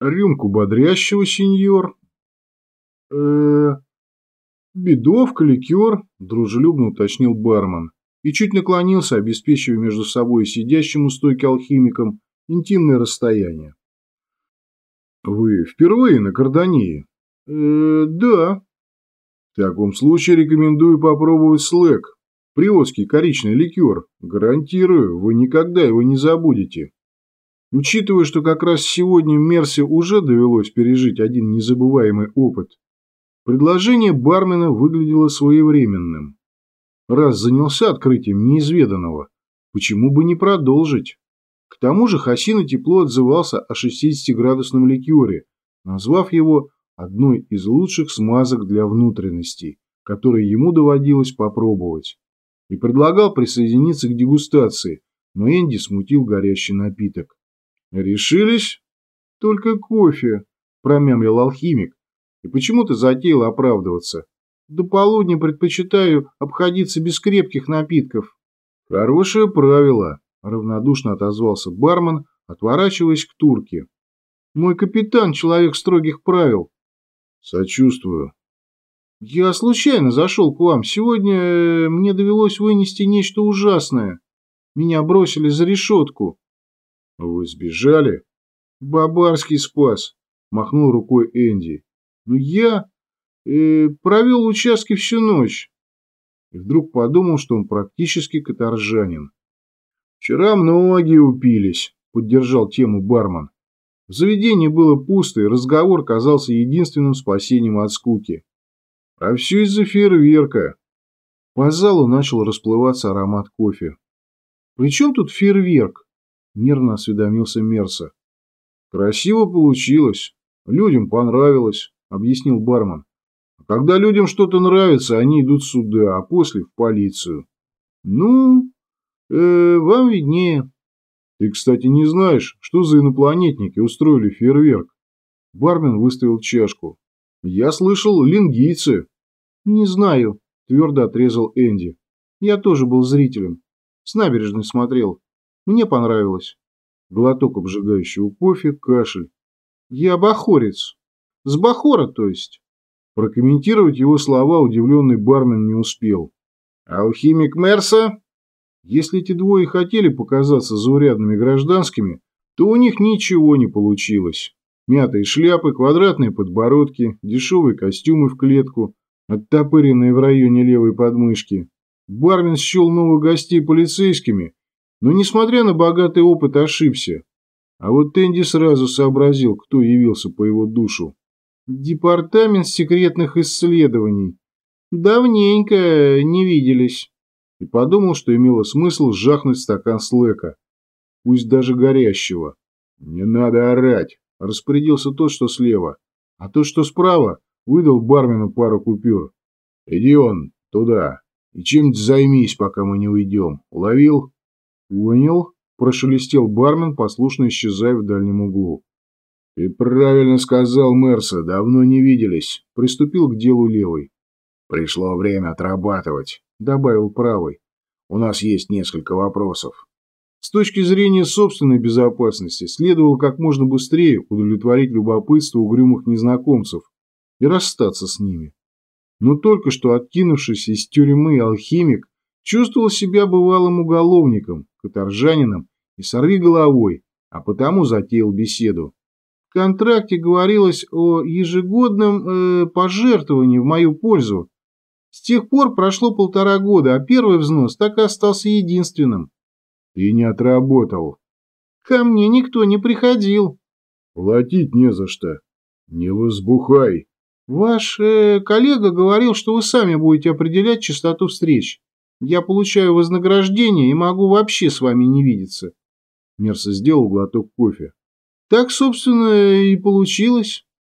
Рюмку бодрящего, сеньор. э бедовка, ликер, дружелюбно уточнил бармен и чуть наклонился, обеспечивая между собой и сидящим у стойки алхимиком интимное расстояние. «Вы впервые на Кардании?» э да». «В таком случае рекомендую попробовать слэк. Приотский коричный ликер. Гарантирую, вы никогда его не забудете». Учитывая, что как раз сегодня Мерсе уже довелось пережить один незабываемый опыт, предложение бармена выглядело своевременным. Раз занялся открытием неизведанного, почему бы не продолжить? К тому же Хасина тепло отзывался о 60-градусном ликере, назвав его одной из лучших смазок для внутренностей, которые ему доводилось попробовать, и предлагал присоединиться к дегустации, но Энди смутил горящий напиток. «Решились?» «Только кофе», – промямлил алхимик, и почему-то затеял оправдываться. «До полудня предпочитаю обходиться без крепких напитков». «Хорошее правило», – равнодушно отозвался бармен, отворачиваясь к турке. «Мой капитан – человек строгих правил». «Сочувствую». «Я случайно зашел к вам. Сегодня э, мне довелось вынести нечто ужасное. Меня бросили за решетку». «Вы сбежали?» «Бабарский спас», – махнул рукой Энди. «Ну я э, провел участки всю ночь». И вдруг подумал, что он практически каторжанин. «Вчера многие упились», – поддержал тему бармен. В заведении было пусто, и разговор казался единственным спасением от скуки. А все из-за фейерверка. По залу начал расплываться аромат кофе. «При чем тут фейерверк?» – нервно осведомился Мерса. «Красиво получилось. Людям понравилось», – объяснил бармен. «А когда людям что-то нравится, они идут сюда, а после в полицию». «Ну, э, вам виднее». «Ты, кстати, не знаешь, что за инопланетники устроили фейерверк?» Бармен выставил чашку. «Я слышал, лингийцы». «Не знаю», – твердо отрезал Энди. «Я тоже был зрителем. С набережной смотрел. Мне понравилось. Глоток обжигающего кофе, кашель. Я бахорец. С бахора, то есть. Прокомментировать его слова удивленный бармен не успел. Алхимик Мерса? Если эти двое хотели показаться заурядными гражданскими, то у них ничего не получилось. Мятые шляпы, квадратные подбородки, дешевые костюмы в клетку, оттопыренные в районе левой подмышки. Бармен счел новых гостей полицейскими но, несмотря на богатый опыт, ошибся. А вот Энди сразу сообразил, кто явился по его душу. Департамент секретных исследований. Давненько не виделись. И подумал, что имело смысл жахнуть стакан слэка. Пусть даже горящего. «Не надо орать!» – распорядился тот, что слева. А тот, что справа, выдал бармену пару купюр. «Иди он туда и чем-нибудь займись, пока мы не уйдем. Уловил?» «Понял», – прошелестел бармен, послушно исчезая в дальнем углу. «Ты правильно сказал, Мерса, давно не виделись», – приступил к делу левый. «Пришло время отрабатывать», – добавил правый. «У нас есть несколько вопросов». С точки зрения собственной безопасности следовало как можно быстрее удовлетворить любопытство угрюмых незнакомцев и расстаться с ними. Но только что откинувшийся из тюрьмы алхимик чувствовал себя бывалым уголовником, каторжанином и сорви головой, а потому затеял беседу. В контракте говорилось о ежегодном э, пожертвовании в мою пользу. С тех пор прошло полтора года, а первый взнос так и остался единственным. Ты не отработал. Ко мне никто не приходил. Платить не за что. Не возбухай. Ваш э, коллега говорил, что вы сами будете определять частоту встреч. Я получаю вознаграждение и могу вообще с вами не видеться. Мерса сделал глоток кофе. Так, собственно, и получилось.